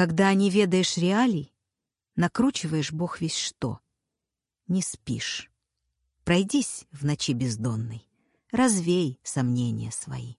Когда не ведаешь реалий, накручиваешь бог весь что. Не спишь. Пройдись в ночи бездонной, развей сомнения свои.